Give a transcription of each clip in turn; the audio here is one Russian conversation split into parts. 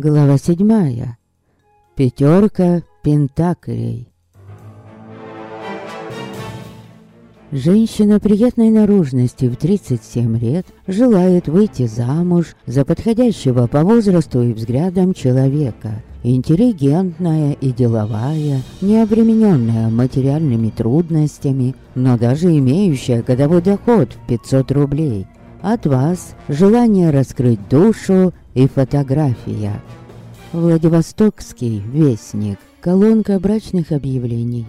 Глава седьмая. Пятерка пентаклей. Женщина приятной наружности в 37 лет желает выйти замуж за подходящего по возрасту и взглядам человека. Интеллигентная и деловая, не обремененная материальными трудностями, но даже имеющая годовой доход в 500 рублей. От вас желание раскрыть душу и фотография. Владивостокский вестник. Колонка брачных объявлений.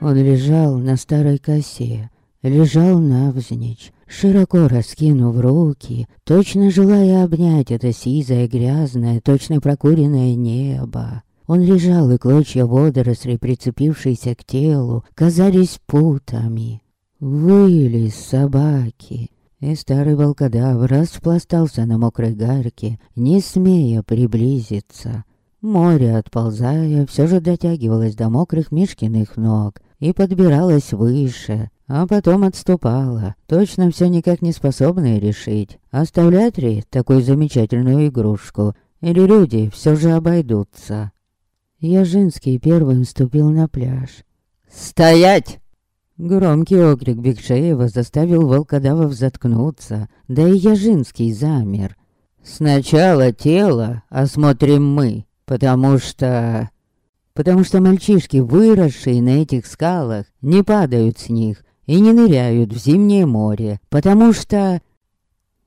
Он лежал на старой косе, лежал навзничь, широко раскинув руки, точно желая обнять это сизое, грязное, точно прокуренное небо. Он лежал, и клочья водорослей, прицепившиеся к телу, казались путами. Выли собаки, и старый волкодав распластался на мокрой гарке, не смея приблизиться. Море, отползая, все же дотягивалось до мокрых Мишкиных ног, и подбиралась выше, а потом отступала, точно все никак не способная решить, оставлять ли такую замечательную игрушку, или люди все же обойдутся. Яжинский первым ступил на пляж. «Стоять!» Громкий окрик Бекшеева заставил волкодавов заткнуться, да и Яжинский замер. «Сначала тело осмотрим мы, потому что...» потому что мальчишки, выросшие на этих скалах, не падают с них и не ныряют в зимнее море, потому что...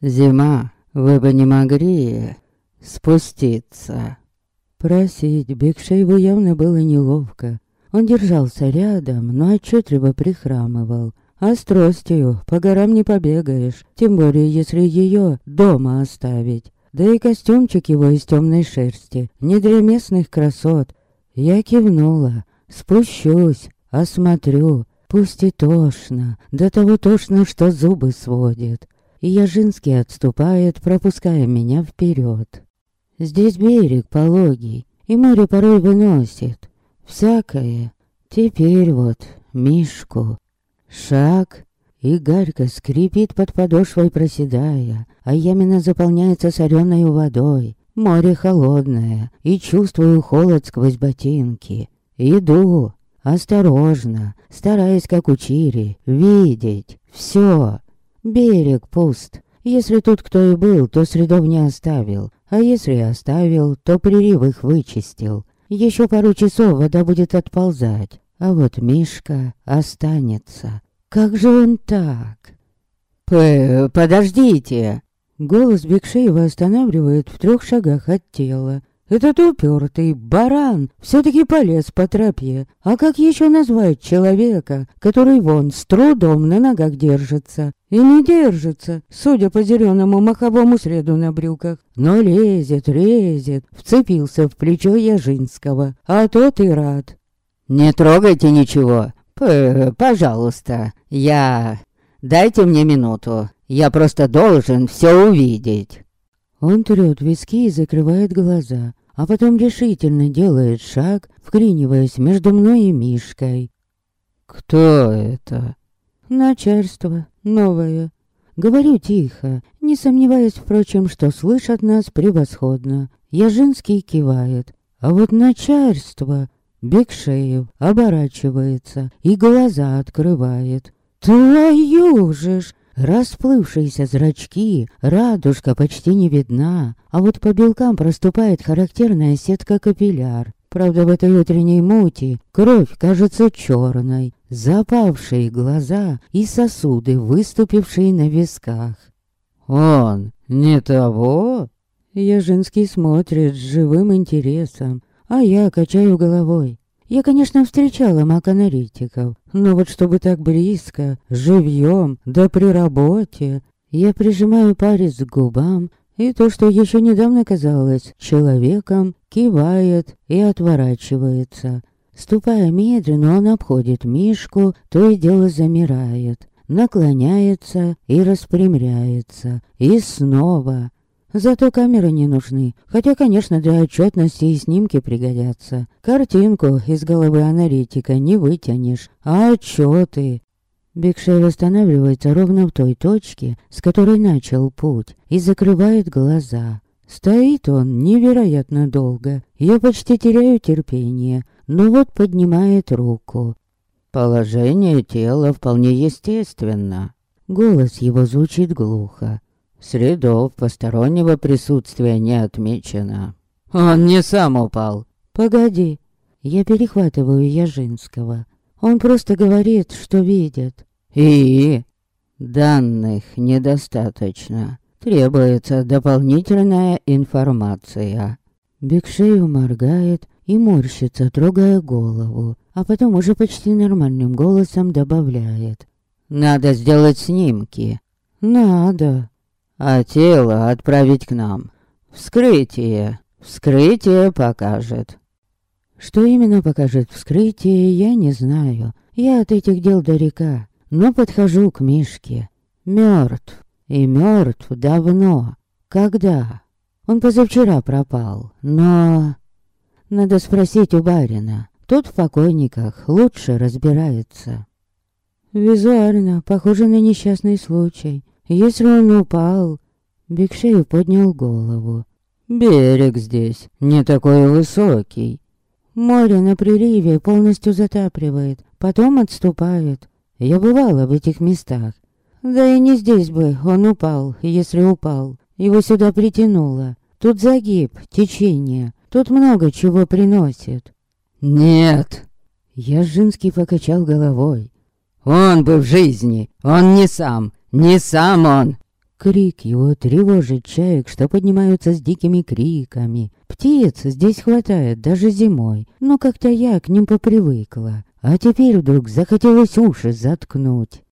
Зима, вы бы не могли спуститься. Просить Бекшееву явно было неловко. Он держался рядом, но отчетливо прихрамывал. А с тростью по горам не побегаешь, тем более если ее дома оставить. Да и костюмчик его из темной шерсти, не для местных красот, я кивнула. Спущусь, осмотрю. Пусть и тошно, до того тошно, что зубы сводит. И Яжинский отступает, пропуская меня вперед. Здесь берег пологий, и море порой выносит. Всякое. Теперь вот Мишку. Шаг, и гарька скрипит под подошвой, проседая, а ямина заполняется соленой водой. Море холодное, и чувствую холод сквозь ботинки. Иду, осторожно, стараясь, как учили, видеть все. Берег пуст. Если тут кто и был, то следов не оставил. А если оставил, то прилив их вычистил. Еще пару часов вода будет отползать. А вот Мишка останется. Как же он так? П «Подождите!» Голос Бекшеева останавливает в трех шагах от тела. Этот упертый баран все-таки полез по тропе. А как еще назвать человека, который вон с трудом на ногах держится? И не держится, судя по зеленому маховому среду на брюках. Но лезет, лезет, вцепился в плечо Яжинского, а тот и рад. «Не трогайте ничего, П пожалуйста, я... Дайте мне минуту, я просто должен все увидеть. Он трет виски и закрывает глаза, а потом решительно делает шаг, вклиниваясь между мной и Мишкой. «Кто это?» «Начальство. Новое». Говорю тихо, не сомневаясь, впрочем, что слышат нас превосходно. Яжинский кивает. А вот начальство... Бекшеев оборачивается и глаза открывает. «Твою же ж!» Расплывшиеся зрачки, радужка почти не видна, а вот по белкам проступает характерная сетка капилляр. Правда, в этой утренней мути кровь кажется черной, запавшие глаза и сосуды, выступившие на висках. «Он не того?» Яжинский смотрит с живым интересом, а я качаю головой. Я, конечно, встречала маканалитиков, но вот чтобы так близко, живьем, да при работе, я прижимаю палец к губам, и то, что еще недавно казалось человеком, кивает и отворачивается. Ступая медленно, он обходит Мишку, то и дело замирает, наклоняется и распрямляется, и снова. Зато камеры не нужны, хотя, конечно, для отчетности и снимки пригодятся. Картинку из головы аналитика не вытянешь, а отчеты. Бекшей восстанавливается ровно в той точке, с которой начал путь, и закрывает глаза. Стоит он невероятно долго. Я почти теряю терпение, но вот поднимает руку. Положение тела вполне естественно. Голос его звучит глухо. Средов постороннего присутствия не отмечено. Он не сам упал. Погоди. Я перехватываю Яжинского. Он просто говорит, что видит. И? Данных недостаточно. Требуется дополнительная информация. Бекшею моргает и морщится, трогая голову, а потом уже почти нормальным голосом добавляет. «Надо сделать снимки». «Надо». «А тело отправить к нам. Вскрытие. Вскрытие покажет». Что именно покажет вскрытие, я не знаю. Я от этих дел далека, но подхожу к Мишке. Мертв. И мертв давно. Когда? Он позавчера пропал, но... Надо спросить у барина. Тот в покойниках лучше разбирается. Визуально похоже на несчастный случай. Если он упал... Бекшею поднял голову. Берег здесь не такой высокий. Море на приливе полностью затапливает, потом отступает. Я бывала в этих местах. Да и не здесь бы он упал, если упал. Его сюда притянуло. Тут загиб, течение. Тут много чего приносит. Нет. Яжинский покачал головой. Он бы в жизни. Он не сам. Не сам он. Крик его тревожит чаек, что поднимаются с дикими криками. Птиц здесь хватает даже зимой, но как-то я к ним попривыкла. А теперь вдруг захотелось уши заткнуть.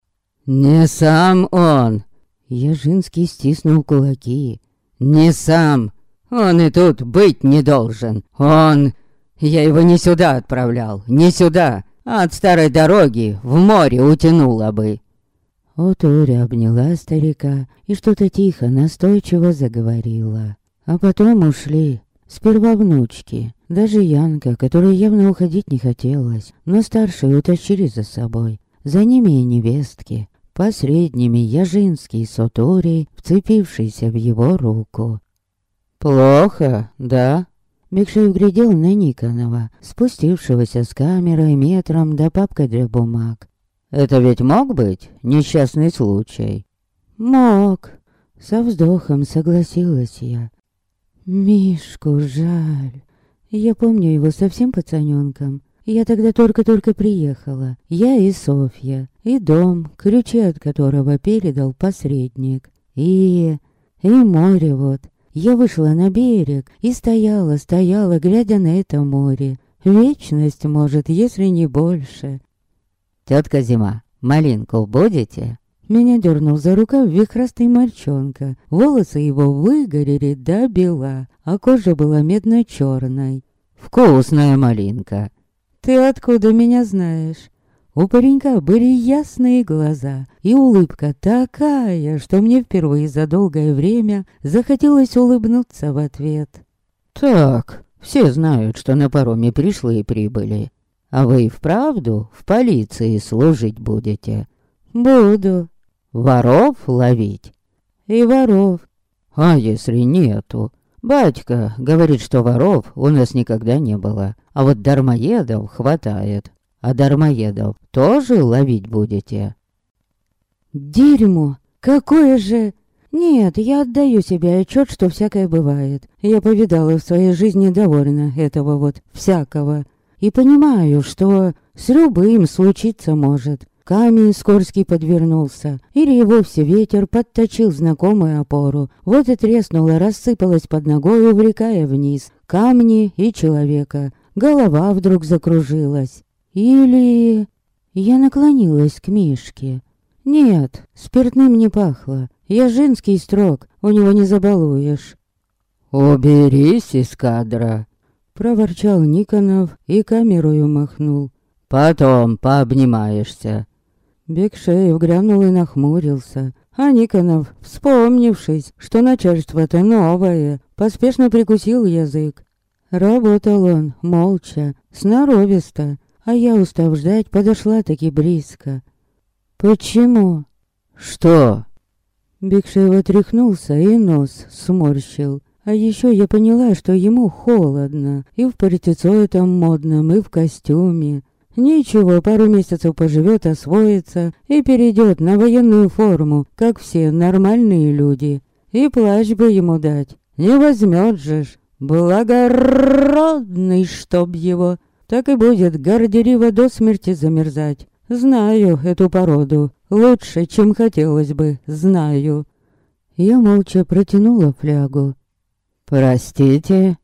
«Не сам он!» Яжинский стиснул кулаки. «Не сам! Он и тут быть не должен. Он... Я его не сюда отправлял, не сюда, а от старой дороги в море утянула бы». Отуря обняла старика и что-то тихо, настойчиво заговорила. А потом ушли. Сперва внучки, даже Янка, которой явно уходить не хотелось, но старшие утащили за собой. За ними и невестки, посредними Яжинский с Отурей, вцепившийся в его руку. «Плохо, да?» Бекшей глядел на Никонова, спустившегося с камерой метром до папкой для бумаг. «Это ведь мог быть несчастный случай?» «Мог», — со вздохом согласилась я. «Мишку жаль. Я помню его совсем пацаненком. Я тогда только-только приехала. Я и Софья, и дом, ключи от которого передал посредник. И... и море вот. Я вышла на берег и стояла, стояла, глядя на это море. Вечность, может, если не больше. Тетка Зима, малинку будете? Меня дернул за рукав вихрастый мальчонка. Волосы его выгорели до бела, а кожа была медно-черной. «Вкусная малинка!» «Ты откуда меня знаешь?» У паренька были ясные глаза и улыбка такая, что мне впервые за долгое время захотелось улыбнуться в ответ. «Так, все знают, что на пароме пришли и прибыли. А вы и вправду в полиции служить будете?» «Буду». «Воров ловить?» «И воров». «А если нету?» «Батька говорит, что воров у нас никогда не было, а вот дармоедов хватает». А дармоедов тоже ловить будете? Дерьмо! Какое же... Нет, я отдаю себе отчет, что всякое бывает. Я повидала в своей жизни довольно этого вот всякого. И понимаю, что с любым случиться может. Камень скорский подвернулся, или и вовсе ветер подточил знакомую опору. Вот и треснула, рассыпалась под ногой, увлекая вниз. Камни и человека. Голова вдруг закружилась. Или... Я наклонилась к Мишке. Нет, спиртным не пахло. Я женский строк, у него не забалуешь. «Уберись из кадра!» Проворчал Никонов и камерою махнул. «Потом пообнимаешься». Бекшеев глянул и нахмурился. А Никонов, вспомнившись, что начальство-то новое, поспешно прикусил язык. Работал он молча, сноровисто, а я, устав ждать, подошла таки близко. «Почему?» «Что?» Бекшеев отряхнулся и нос сморщил. А еще я поняла, что ему холодно. И в партицо этом модном, и в костюме. Ничего, пару месяцев поживет, освоится и перейдет на военную форму, как все нормальные люди. И плащ бы ему дать. Не возьмет же ж. Благородный, чтоб его. Так и будет горделиво до смерти замерзать. Знаю эту породу. Лучше, чем хотелось бы, знаю. Я молча протянула флягу. «Простите?»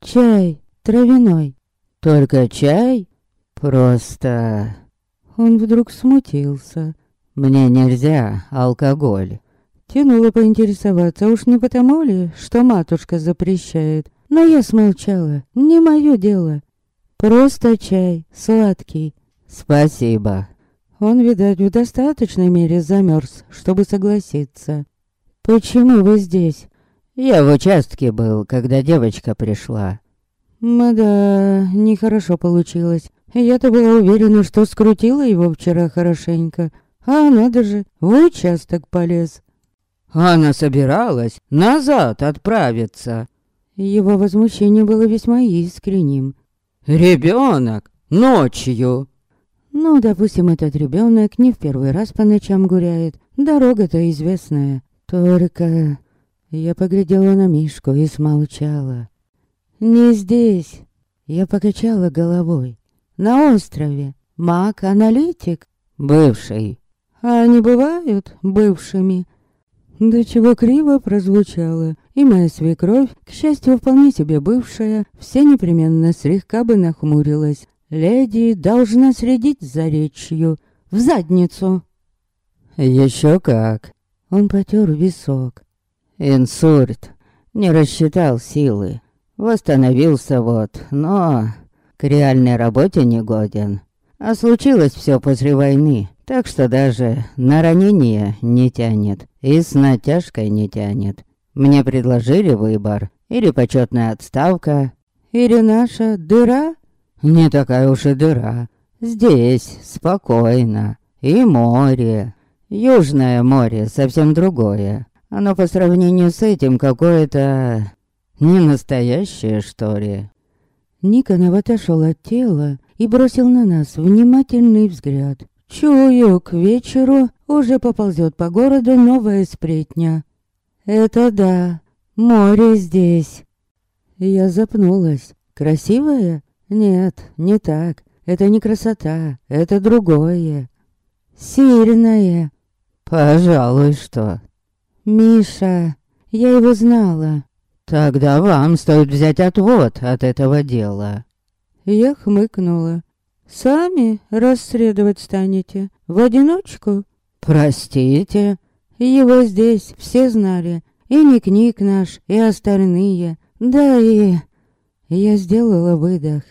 «Чай травяной». «Только чай? Просто...» Он вдруг смутился. «Мне нельзя алкоголь». Тянула поинтересоваться, уж не потому ли, что матушка запрещает. Но я смолчала, не мое дело. Просто чай, сладкий. «Спасибо». Он, видать, в достаточной мере замерз, чтобы согласиться. «Почему вы здесь?» «Я в участке был, когда девочка пришла». «Да, нехорошо получилось. Я-то была уверена, что скрутила его вчера хорошенько. А надо же, в участок полез». Она собиралась назад отправиться. Его возмущение было весьма искренним. «Ребенок! Ночью!» Ну, допустим, этот ребенок не в первый раз по ночам гуляет. Дорога-то известная. Только... Я поглядела на Мишку и смолчала. «Не здесь!» Я покачала головой. «На острове. Маг-аналитик?» «Бывший». «А они бывают бывшими?» Да чего криво прозвучало. И моя свекровь, к счастью, вполне себе бывшая, все непременно слегка бы нахмурилась. Леди должна следить за речью. В задницу. Еще как. Он потер висок. Инсульт. Не рассчитал силы. Восстановился вот, но к реальной работе не годен. А случилось все после войны, так что даже на ранение не тянет и с натяжкой не тянет. Мне предложили выбор. Или почетная отставка, или наша дыра не такая уж и дыра. Здесь спокойно. И море. Южное море совсем другое. Оно по сравнению с этим какое-то... Не настоящее, что ли. Никонов отошел от тела и бросил на нас внимательный взгляд. Чую, к вечеру уже поползет по городу новая сплетня. Это да, море здесь. Я запнулась. Красивое? Нет, не так. Это не красота, это другое. Сильное. Пожалуй, что. Миша, я его знала. Тогда вам стоит взять отвод от этого дела. Я хмыкнула. Сами расследовать станете? В одиночку? Простите. Его здесь все знали. И Ник-Ник наш, и остальные. Да и... Я сделала выдох.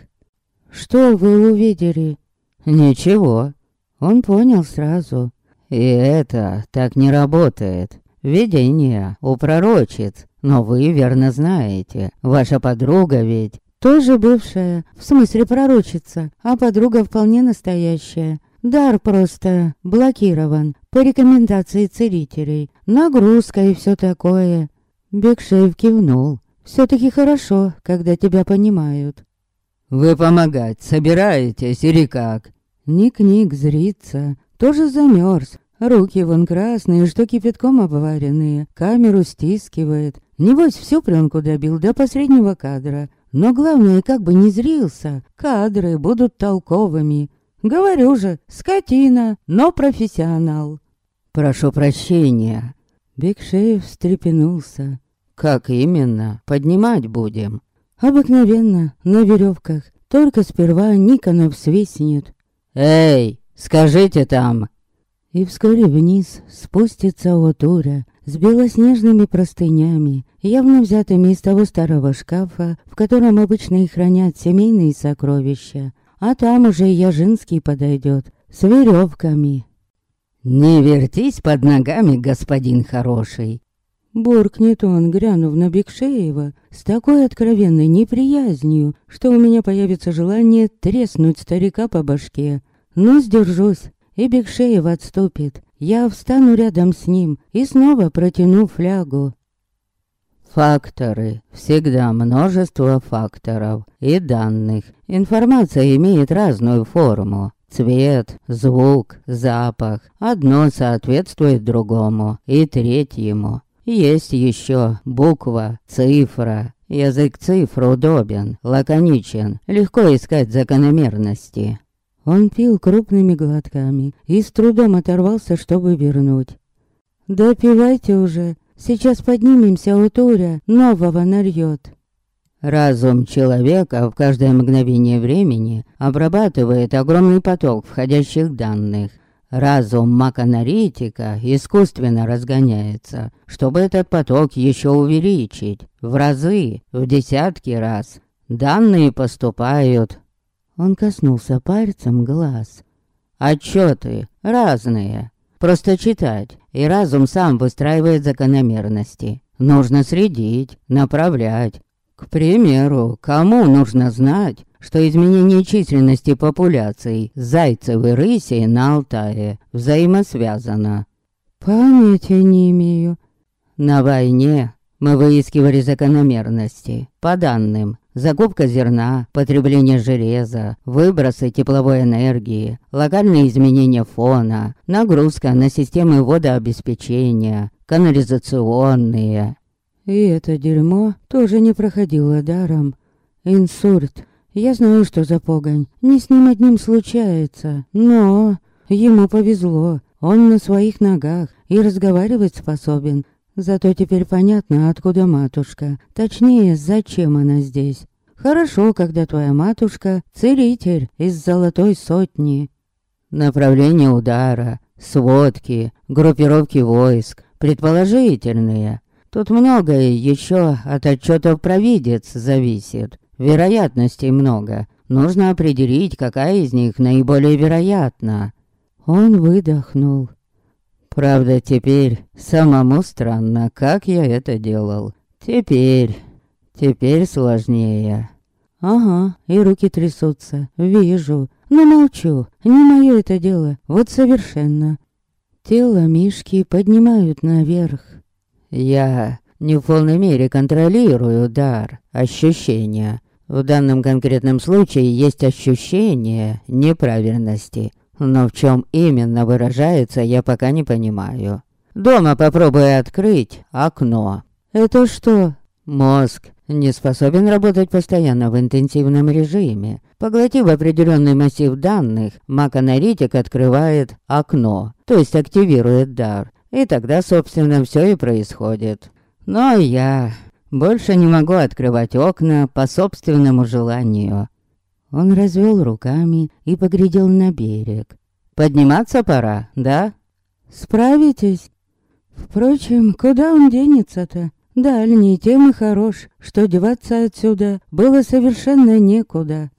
Что вы увидели? Ничего. Он понял сразу. И это так не работает. Видение у пророчиц. Но вы верно знаете, ваша подруга ведь... Тоже бывшая, в смысле пророчица, а подруга вполне настоящая. Дар просто блокирован по рекомендации целителей. Нагрузка и все такое. Бекшеев кивнул. Все-таки хорошо, когда тебя понимают. «Вы помогать собираетесь или как?» Ник-ник зрится, тоже замерз. Руки вон красные, что кипятком обваренные, камеру стискивает. Небось, всю пленку добил до последнего кадра. Но главное, как бы не зрился, кадры будут толковыми. Говорю же, скотина, но профессионал. «Прошу прощения». Бекшеев встрепенулся. «Как именно? Поднимать будем?» Обыкновенно, на веревках. Только сперва Никонов свистнет. «Эй, скажите там!» И вскоре вниз спустится Отура с белоснежными простынями, явно взятыми из того старого шкафа, в котором обычно и хранят семейные сокровища. А там уже Яжинский подойдет с веревками. «Не вертись под ногами, господин хороший!» Буркнет он, глянув на Бекшеева, с такой откровенной неприязнью, что у меня появится желание треснуть старика по башке. Но сдержусь и Бекшеев отступит. Я встану рядом с ним и снова протяну флягу. Факторы. Всегда множество факторов и данных. Информация имеет разную форму. Цвет, звук, запах. Одно соответствует другому и третьему. Есть еще буква, цифра. Язык цифр удобен, лаконичен, легко искать закономерности. Он пил крупными глотками и с трудом оторвался, чтобы вернуть. «Допивайте уже, сейчас поднимемся у Туря, нового нарьет». Разум человека в каждое мгновение времени обрабатывает огромный поток входящих данных. Разум маканаритика искусственно разгоняется, чтобы этот поток еще увеличить. В разы, в десятки раз. Данные поступают. Он коснулся пальцем глаз. Отчеты разные. Просто читать, и разум сам выстраивает закономерности. Нужно следить, направлять, к примеру, кому нужно знать, что изменение численности популяций зайцев и рысей на Алтае взаимосвязано? Памяти не имею. На войне мы выискивали закономерности. По данным, закупка зерна, потребление железа, выбросы тепловой энергии, локальные изменения фона, нагрузка на системы водообеспечения, канализационные, и это дерьмо тоже не проходило даром. Инсульт. Я знаю, что за погонь. Не с ним одним случается. Но ему повезло. Он на своих ногах и разговаривать способен. Зато теперь понятно, откуда матушка. Точнее, зачем она здесь. Хорошо, когда твоя матушка — целитель из золотой сотни. Направление удара, сводки, группировки войск, предположительные. Тут многое еще от отчетов провидец зависит. Вероятностей много. Нужно определить, какая из них наиболее вероятна. Он выдохнул. Правда, теперь самому странно, как я это делал. Теперь, теперь сложнее. Ага, и руки трясутся, вижу. Но молчу, не мое это дело, вот совершенно. Тело Мишки поднимают наверх. Я не в полной мере контролирую дар, ощущения. В данном конкретном случае есть ощущение неправильности, но в чем именно выражается, я пока не понимаю. Дома попробую открыть окно. Это что? Мозг не способен работать постоянно в интенсивном режиме. Поглотив определенный массив данных, маг-аналитик открывает окно, то есть активирует дар. И тогда, собственно, все и происходит. Но я больше не могу открывать окна по собственному желанию. Он развел руками и поглядел на берег. Подниматься пора, да? Справитесь? Впрочем, куда он денется-то? Дальний тем и хорош, что деваться отсюда было совершенно некуда.